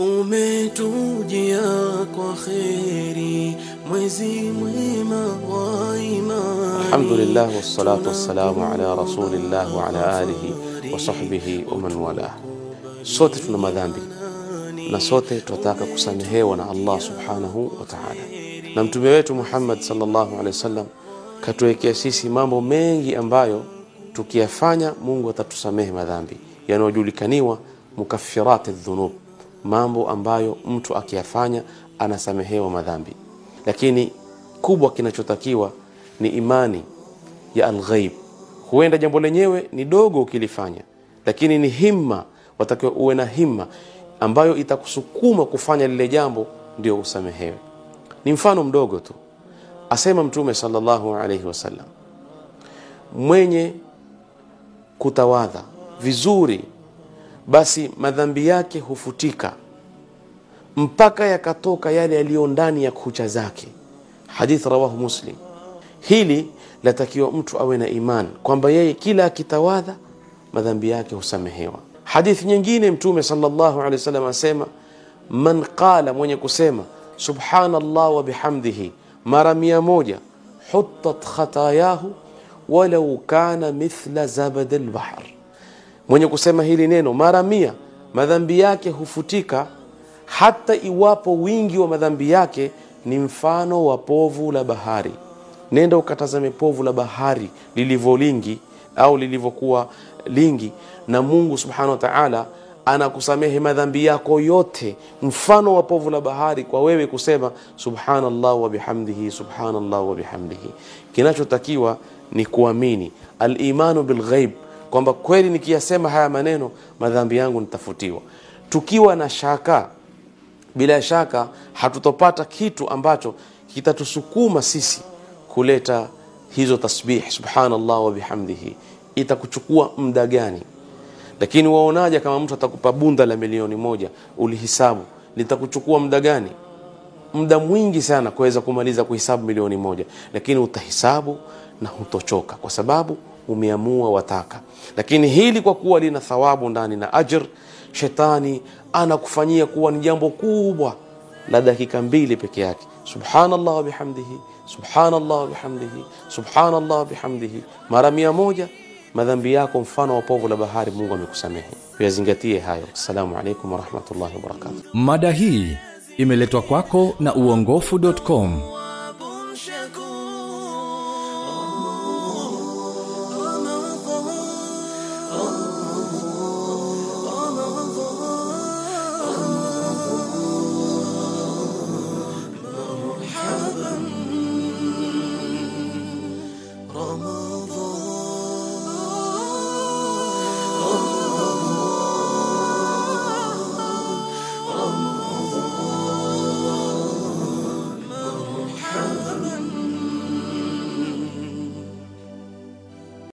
umetujia kwa kheri, mwezi mwema wa imani. Alhamdulillah wassalatu wassalamu ala rasulillah wa ala alihi wa sahbihi wa man wala. Sote tuna madhambi na sote tunataka kusamehewa na Allah subhanahu wa ta'ala, na mtume wetu Muhammad sallallahu alaihi wasallam katuwekea sisi mambo mengi ambayo tukiyafanya Mungu atatusamehe madhambi yanayojulikaniwa mukaffirati dhunub, mambo ambayo mtu akiyafanya anasamehewa madhambi. Lakini kubwa kinachotakiwa ni imani ya alghaib. Huenda jambo lenyewe ni dogo ukilifanya, lakini ni himma, watakiwa uwe na himma ambayo itakusukuma kufanya lile jambo ndio usamehewe. Ni mfano mdogo tu, asema Mtume sallallahu alaihi wasallam, mwenye kutawadha vizuri, basi madhambi yake hufutika mpaka yakatoka yale yaliyo ndani ya kucha zake. Hadith rawahu Muslim. Hili latakiwa mtu awe na iman kwamba yeye kila akitawadha madhambi yake husamehewa. Hadithi nyingine Mtume sallallahu alaihi wasallam asema, man qala, mwenye kusema subhanallah wa bihamdihi mara mia moja, hutat khatayahu walau kana mithla zabad albahr, mwenye kusema hili neno mara mia madhambi yake hufutika hata iwapo wingi wa madhambi yake ni mfano wa povu la bahari. Nenda ukatazame povu la bahari lilivyo lingi au lilivyokuwa lingi, na Mungu subhanahu wa ta'ala anakusamehe madhambi yako yote, mfano wa povu la bahari, kwa wewe kusema subhanallah wa bihamdihi, subhanallah wa bihamdihi. Kinachotakiwa ni kuamini al-imanu bil ghaib, kwamba kweli nikiyasema haya maneno madhambi yangu nitafutiwa. Tukiwa na shaka bila shaka hatutopata kitu ambacho kitatusukuma sisi kuleta hizo tasbih subhanallah wa bihamdihi. Itakuchukua muda gani? Lakini waonaje kama mtu atakupa bunda la milioni moja, ulihisabu litakuchukua muda gani? Muda mwingi sana kuweza kumaliza kuhisabu milioni moja, lakini utahisabu na hutochoka kwa sababu umeamua wataka. Lakini hili kwa kuwa lina thawabu ndani na ajr Shetani anakufanyia kuwa ni jambo kubwa la dakika mbili peke yake. Subhanallah wa bihamdihi, subhanallah wa bihamdihi, subhanallah wa bihamdihi, mara mia moja, madhambi yako mfano wa povu la bahari, Mungu amekusamehe. yazingatie hayo. Assalamu alaikum warahmatullahi wabarakatuh. Mada hii imeletwa kwako na uongofu.com.